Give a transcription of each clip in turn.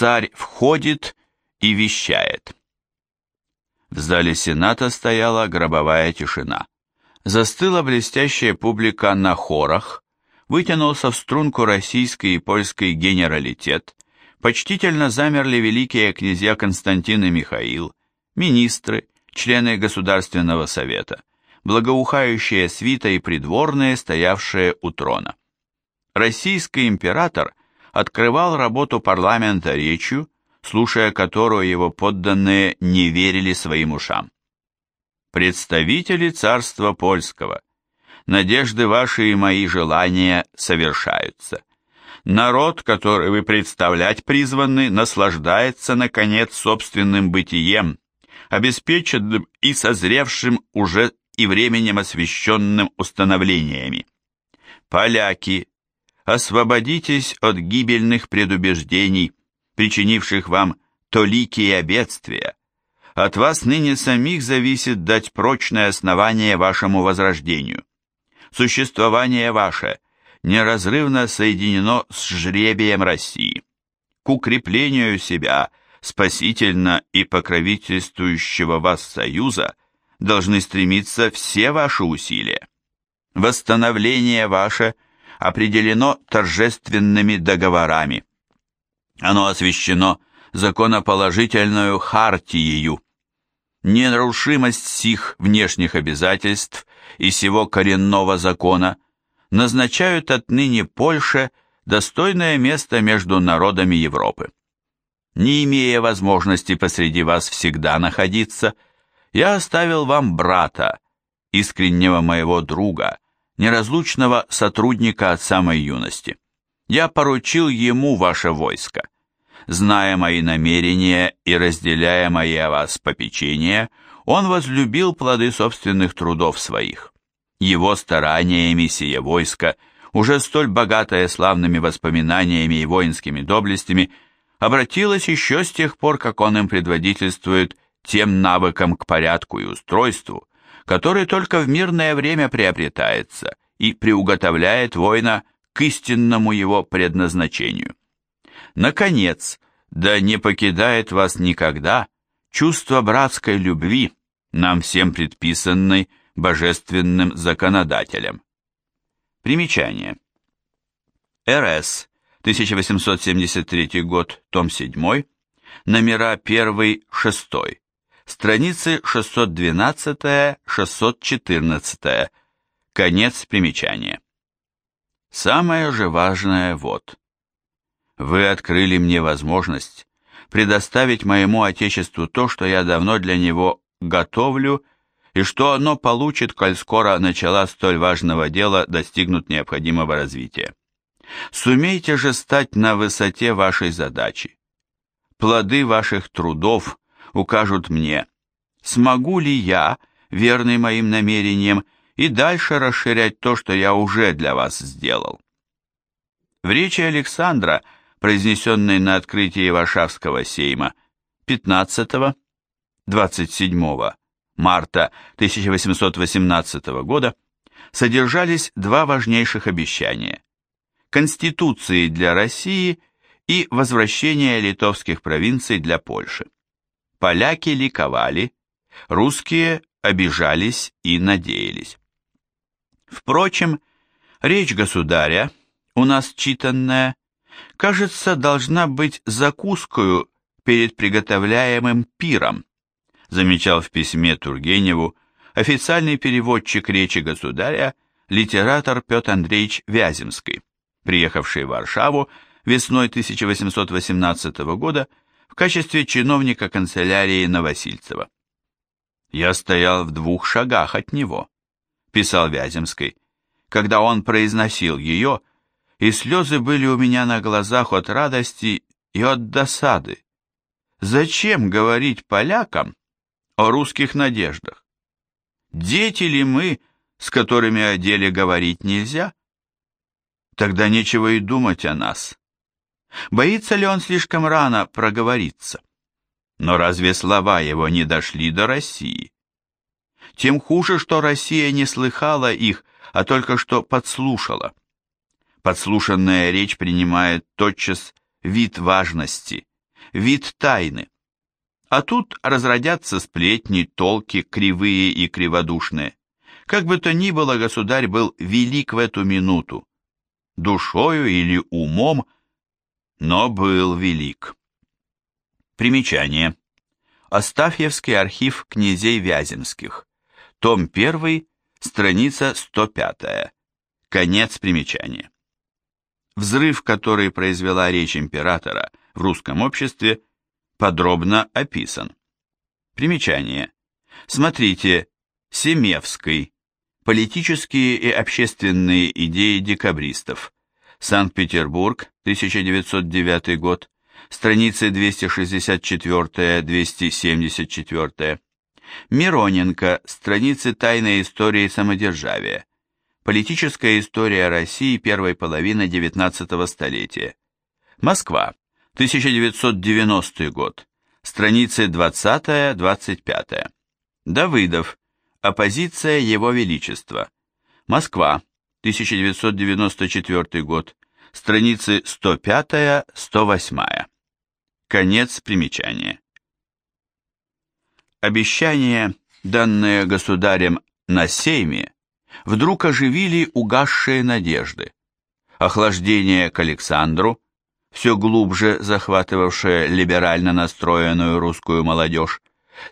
Царь входит и вещает. В зале Сената стояла гробовая тишина. Застыла блестящая публика на хорах, вытянулся в струнку российский и польский генералитет, почтительно замерли великие князья Константин и Михаил, министры, члены Государственного совета, благоухающие свита и придворные, стоявшие у трона. Российский император открывал работу парламента речью, слушая которую его подданные не верили своим ушам. «Представители царства польского, надежды ваши и мои желания совершаются. Народ, который вы представлять призваны, наслаждается, наконец, собственным бытием, обеспеченным и созревшим уже и временем освященным установлениями. Поляки, освободитесь от гибельных предубеждений, причинивших вам толикие бедствия. От вас ныне самих зависит дать прочное основание вашему возрождению. Существование ваше неразрывно соединено с жребием России. К укреплению себя, спасительно и покровительствующего вас союза, должны стремиться все ваши усилия. Восстановление ваше – определено торжественными договорами. Оно освящено законоположительную хартией. Ненарушимость сих внешних обязательств и сего коренного закона назначают отныне Польше достойное место между народами Европы. Не имея возможности посреди вас всегда находиться, я оставил вам брата, искреннего моего друга, неразлучного сотрудника от самой юности. Я поручил ему ваше войско. Зная мои намерения и разделяя мои о вас попечения, он возлюбил плоды собственных трудов своих. Его стараниями сие войско, уже столь богатое славными воспоминаниями и воинскими доблестями, обратилось еще с тех пор, как он им предводительствует тем навыкам к порядку и устройству, который только в мирное время приобретается и приуготовляет воина к истинному его предназначению. Наконец, да не покидает вас никогда чувство братской любви, нам всем предписанной божественным законодателем. Примечание. РС, 1873 год, том 7, номера 1-6, страницы 612-614, конец примечания. Самое же важное вот. Вы открыли мне возможность предоставить моему Отечеству то, что я давно для него готовлю, и что оно получит, коль скоро начала столь важного дела достигнут необходимого развития. Сумейте же стать на высоте вашей задачи. Плоды ваших трудов укажут мне, смогу ли я, верный моим намерениям, и дальше расширять то, что я уже для вас сделал. В речи Александра, произнесенной на открытии Варшавского сейма 15-27 марта 1818 года, содержались два важнейших обещания – Конституции для России и возвращение литовских провинций для Польши поляки ликовали, русские обижались и надеялись. Впрочем, речь государя, у нас читанная, кажется, должна быть закускою перед приготовляемым пиром, замечал в письме Тургеневу официальный переводчик речи государя, литератор Петр Андреевич Вяземский, приехавший в Варшаву весной 1818 года в качестве чиновника канцелярии Новосильцева. «Я стоял в двух шагах от него», — писал Вяземский, когда он произносил ее, и слезы были у меня на глазах от радости и от досады. Зачем говорить полякам о русских надеждах? Дети ли мы, с которыми о деле говорить нельзя? Тогда нечего и думать о нас. Боится ли он слишком рано проговориться? Но разве слова его не дошли до России? Тем хуже, что Россия не слыхала их, а только что подслушала. Подслушанная речь принимает тотчас вид важности, вид тайны. А тут разродятся сплетни, толки, кривые и криводушные. Как бы то ни было, государь был велик в эту минуту, душою или умом, но был велик. Примечание. Астафьевский архив князей Вяземских. Том 1, страница 105. Конец примечания. Взрыв, который произвела речь императора в русском обществе, подробно описан. Примечание. Смотрите, Семевский. Политические и общественные идеи декабристов. Санкт-Петербург, 1909 год. Страницы 264-274. Мироненко. Страницы тайной истории самодержавия. Политическая история России первой половины XIX столетия. Москва. 1990 год. Страницы 20-25. Давыдов. Оппозиция Его Величества. Москва. 1994 год. Страницы 105-108. Конец примечания. Обещания, данные государем на сейме, вдруг оживили угасшие надежды. Охлаждение к Александру, все глубже захватывавшее либерально настроенную русскую молодежь,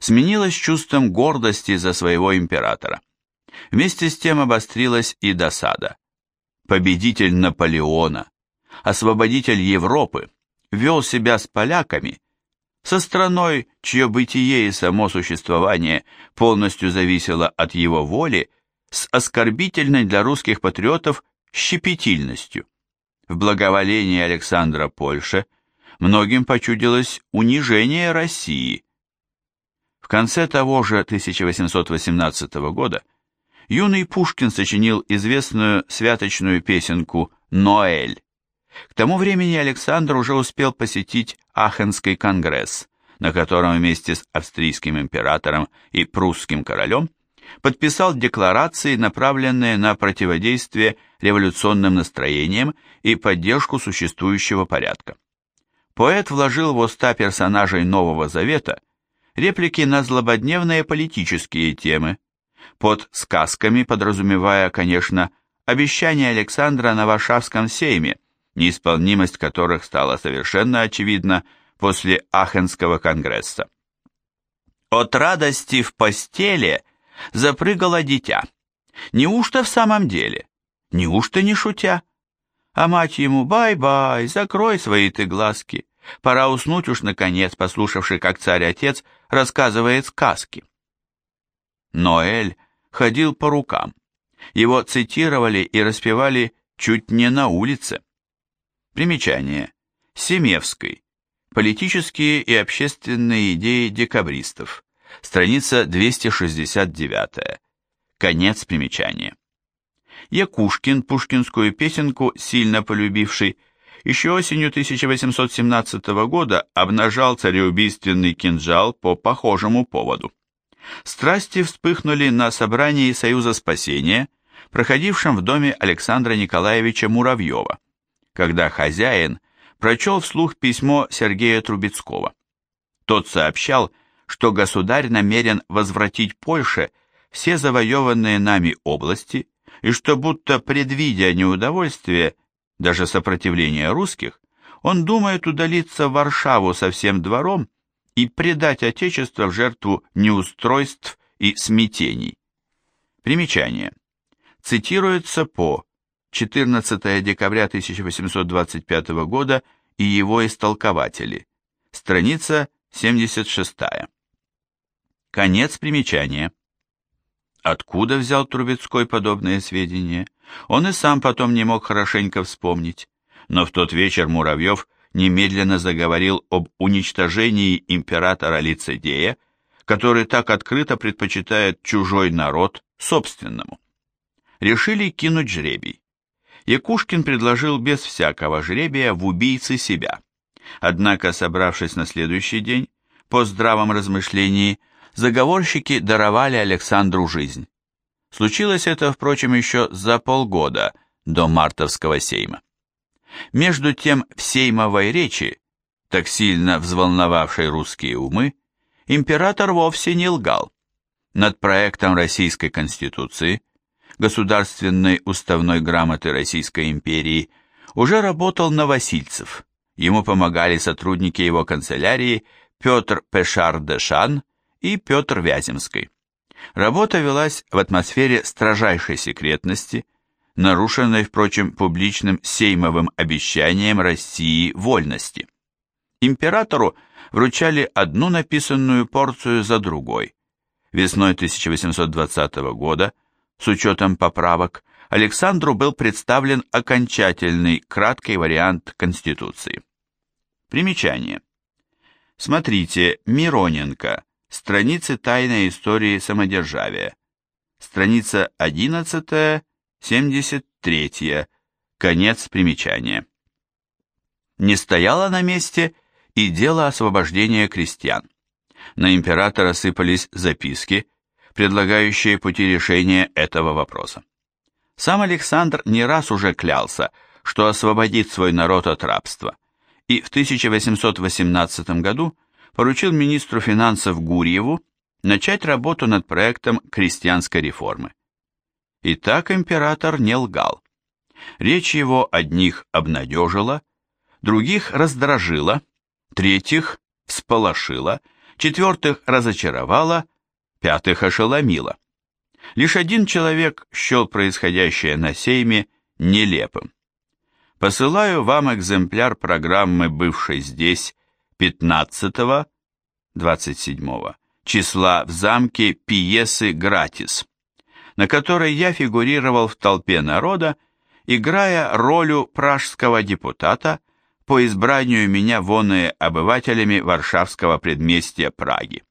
сменилось чувством гордости за своего императора. Вместе с тем обострилась и досада. Победитель Наполеона, освободитель Европы, вел себя с поляками, со страной, чье бытие и само существование полностью зависело от его воли, с оскорбительной для русских патриотов щепетильностью. В благоволении Александра Польши многим почудилось унижение России. В конце того же 1818 года юный Пушкин сочинил известную святочную песенку «Ноэль». К тому времени Александр уже успел посетить Ахенский конгресс, на котором вместе с австрийским императором и прусским королем подписал декларации, направленные на противодействие революционным настроениям и поддержку существующего порядка. Поэт вложил в уста персонажей Нового Завета реплики на злободневные политические темы, под сказками подразумевая, конечно, обещание Александра на Варшавском сейме, неисполнимость которых стала совершенно очевидна после Ахенского конгресса. От радости в постели запрыгало дитя. Неужто в самом деле? Неужто не шутя? А мать ему «Бай-бай, закрой свои ты глазки, пора уснуть уж наконец, послушавши, как царь-отец рассказывает сказки». Ноэль ходил по рукам. Его цитировали и распевали чуть не на улице. Примечание. Семевский. Политические и общественные идеи декабристов. Страница 269. Конец примечания. Якушкин пушкинскую песенку, сильно полюбивший, еще осенью 1817 года обнажал цареубийственный кинжал по похожему поводу. Страсти вспыхнули на собрании Союза спасения, проходившем в доме Александра Николаевича Муравьева, когда хозяин прочел вслух письмо Сергея Трубецкого. Тот сообщал, что государь намерен возвратить Польше все завоеванные нами области, и что будто предвидя неудовольствие, даже сопротивление русских, он думает удалиться в Варшаву со всем двором и предать Отечество в жертву неустройств и смятений. Примечание. Цитируется по 14 декабря 1825 года и его истолкователи. Страница 76. Конец примечания. Откуда взял Трубецкой подобные сведения? Он и сам потом не мог хорошенько вспомнить. Но в тот вечер Муравьев немедленно заговорил об уничтожении императора-лицедея, который так открыто предпочитает чужой народ собственному. Решили кинуть жребий. Якушкин предложил без всякого жребия в убийцы себя. Однако, собравшись на следующий день, по здравом размышлении, заговорщики даровали Александру жизнь. Случилось это, впрочем, еще за полгода до мартовского сейма. Между тем в сеймовой речи так сильно взволновавшей русские умы, император вовсе не лгал. Над проектом Российской Конституции, государственной уставной грамоты Российской империи, уже работал Новосильцев. Ему помогали сотрудники его канцелярии Петр Пешар-Дешан и Петр Вяземский. Работа велась в атмосфере строжайшей секретности, нарушенной, впрочем, публичным сеймовым обещанием России вольности. Императору вручали одну написанную порцию за другой. Весной 1820 года, с учетом поправок, Александру был представлен окончательный краткий вариант Конституции. Примечание. Смотрите, Мироненко, страницы тайной истории самодержавия. Страница 11, 73, конец примечания. Не стояла на месте и дело освобождения крестьян. На императора сыпались записки, предлагающие пути решения этого вопроса. Сам Александр не раз уже клялся, что освободит свой народ от рабства, и в 1818 году поручил министру финансов Гурьеву начать работу над проектом крестьянской реформы. И так император не лгал. Речь его одних обнадежила, других раздражила, третьих всполошила, четвертых разочаровала, пятых ошеломила. Лишь один человек счел происходящее на сейме нелепым. Посылаю вам экземпляр программы, бывшей здесь 15-27 числа в замке пьесы «Гратис», на которой я фигурировал в толпе народа, играя роль пражского депутата по избранию меня воные обывателями Варшавского предместья Праги.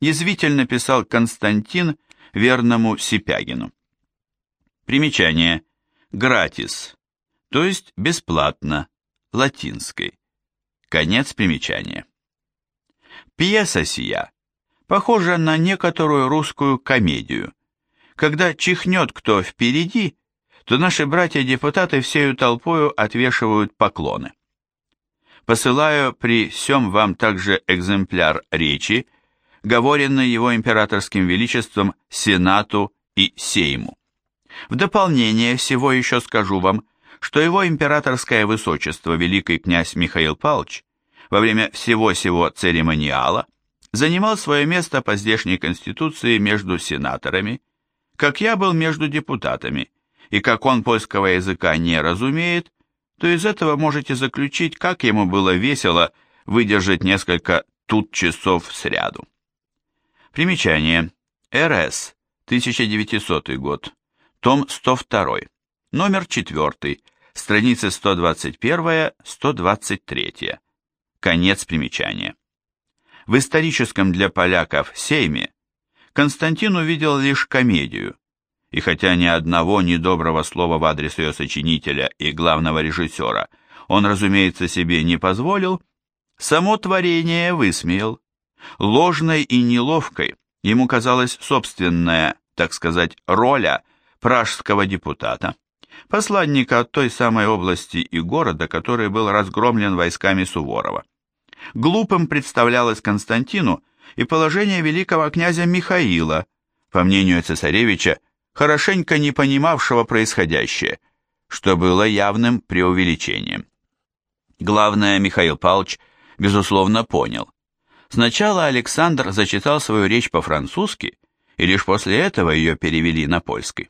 Язвительно писал Константин верному Сипягину. Примечание. Гратис, то есть бесплатно, латинской. Конец примечания. Пьеса сия похожа на некоторую русскую комедию. Когда чихнет кто впереди, то наши братья-депутаты всею толпою отвешивают поклоны. Посылаю при всем вам также экземпляр речи, говоренной его императорским величеством Сенату и Сейму. В дополнение всего еще скажу вам, что его императорское высочество великий князь Михаил Павлович во время всего сего церемониала занимал свое место по здешней конституции между сенаторами, как я был между депутатами, и как он польского языка не разумеет, то из этого можете заключить, как ему было весело выдержать несколько тут часов сряду. Примечание. РС. 1900 год. Том 102. Номер 4. Страницы 121-123. Конец примечания. В историческом для поляков Сейме Константин увидел лишь комедию, и хотя ни одного недоброго слова в адрес ее сочинителя и главного режиссера он, разумеется, себе не позволил, само творение высмеял. Ложной и неловкой ему казалась собственная, так сказать, роля пражского депутата, посланника от той самой области и города, который был разгромлен войсками Суворова. Глупым представлялось Константину и положение великого князя Михаила, по мнению цесаревича, хорошенько не понимавшего происходящее, что было явным преувеличением. Главное, Михаил Павлович, безусловно, понял. Сначала Александр зачитал свою речь по-французски, и лишь после этого ее перевели на польский.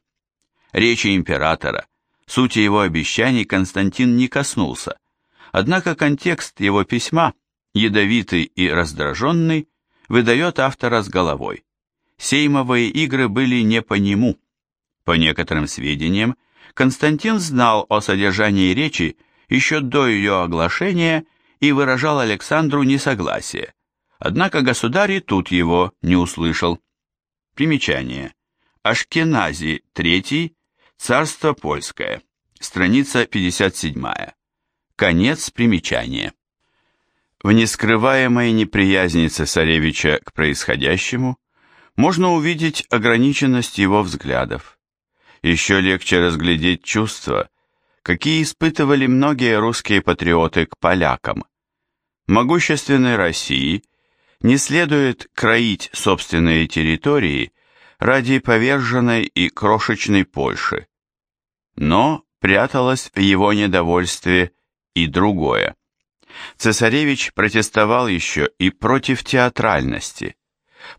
Речи императора, сути его обещаний Константин не коснулся, однако контекст его письма, ядовитый и раздраженный, выдает автора с головой. Сеймовые игры были не по нему. По некоторым сведениям, Константин знал о содержании речи еще до ее оглашения и выражал Александру несогласие, Однако государь и тут его не услышал. Примечание. Ашкенази III, Царство Польское, страница 57. Конец примечания. В нескрываемой неприязни цесаревича к происходящему можно увидеть ограниченность его взглядов. Еще легче разглядеть чувства, какие испытывали многие русские патриоты к полякам, Могущественной России не следует кроить собственные территории ради поверженной и крошечной Польши. Но пряталось в его недовольстве и другое. Цесаревич протестовал еще и против театральности,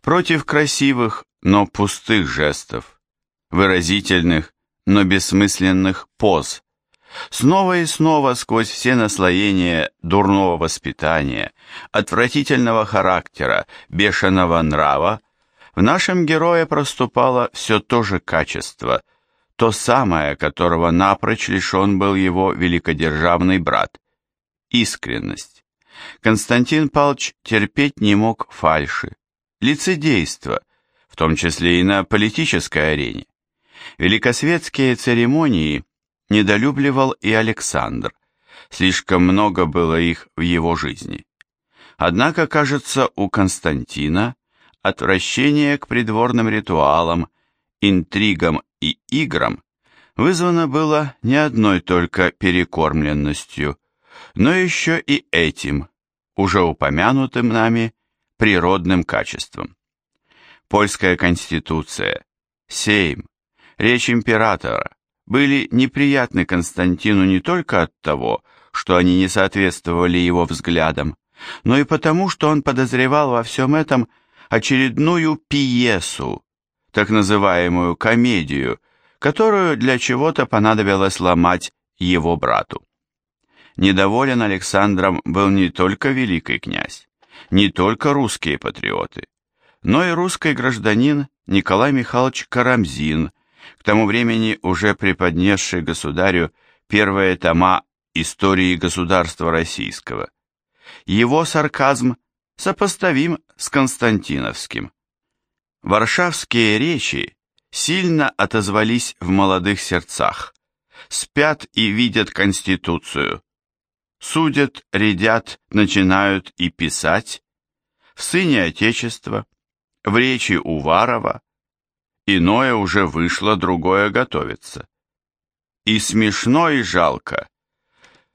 против красивых, но пустых жестов, выразительных, но бессмысленных поз, снова и снова сквозь все наслоения дурного воспитания, отвратительного характера, бешеного нрава, в нашем герое проступало все то же качество, то самое, которого напрочь лишен был его великодержавный брат – искренность. Константин Павлович терпеть не мог фальши, лицедейства, в том числе и на политической арене. Великосветские церемонии недолюбливал и Александр, слишком много было их в его жизни. Однако, кажется, у Константина отвращение к придворным ритуалам, интригам и играм вызвано было не одной только перекормленностью, но еще и этим, уже упомянутым нами, природным качеством. Польская конституция, Сейм, речь императора были неприятны Константину не только от того, что они не соответствовали его взглядам, но и потому, что он подозревал во всем этом очередную пьесу, так называемую комедию, которую для чего-то понадобилось ломать его брату. Недоволен Александром был не только великий князь, не только русские патриоты, но и русский гражданин Николай Михайлович Карамзин, к тому времени уже преподнесший государю первые тома истории государства российского. Его сарказм сопоставим с константиновским. Варшавские речи сильно отозвались в молодых сердцах, спят и видят Конституцию, судят, рядят, начинают и писать, в сыне Отечества, в речи Уварова, иное уже вышло, другое готовится. И смешно, и жалко,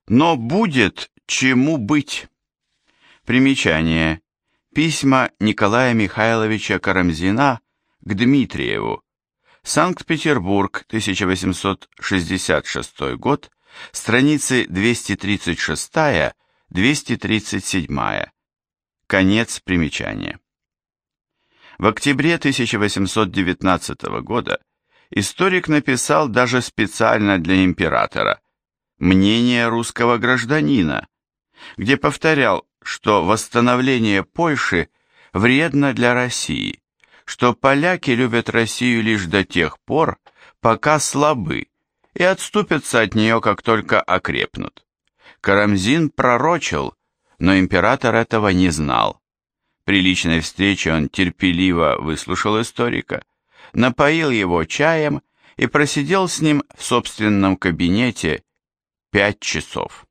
но будет чему быть. Примечание. Письма Николая Михайловича Карамзина к Дмитриеву. Санкт-Петербург, 1866 год, страницы 236-237. Конец примечания. В октябре 1819 года историк написал даже специально для императора «Мнение русского гражданина», где повторял, что восстановление Польши вредно для России, что поляки любят Россию лишь до тех пор, пока слабы, и отступятся от нее, как только окрепнут. Карамзин пророчил, но император этого не знал. При личной встрече он терпеливо выслушал историка, напоил его чаем и просидел с ним в собственном кабинете пять часов.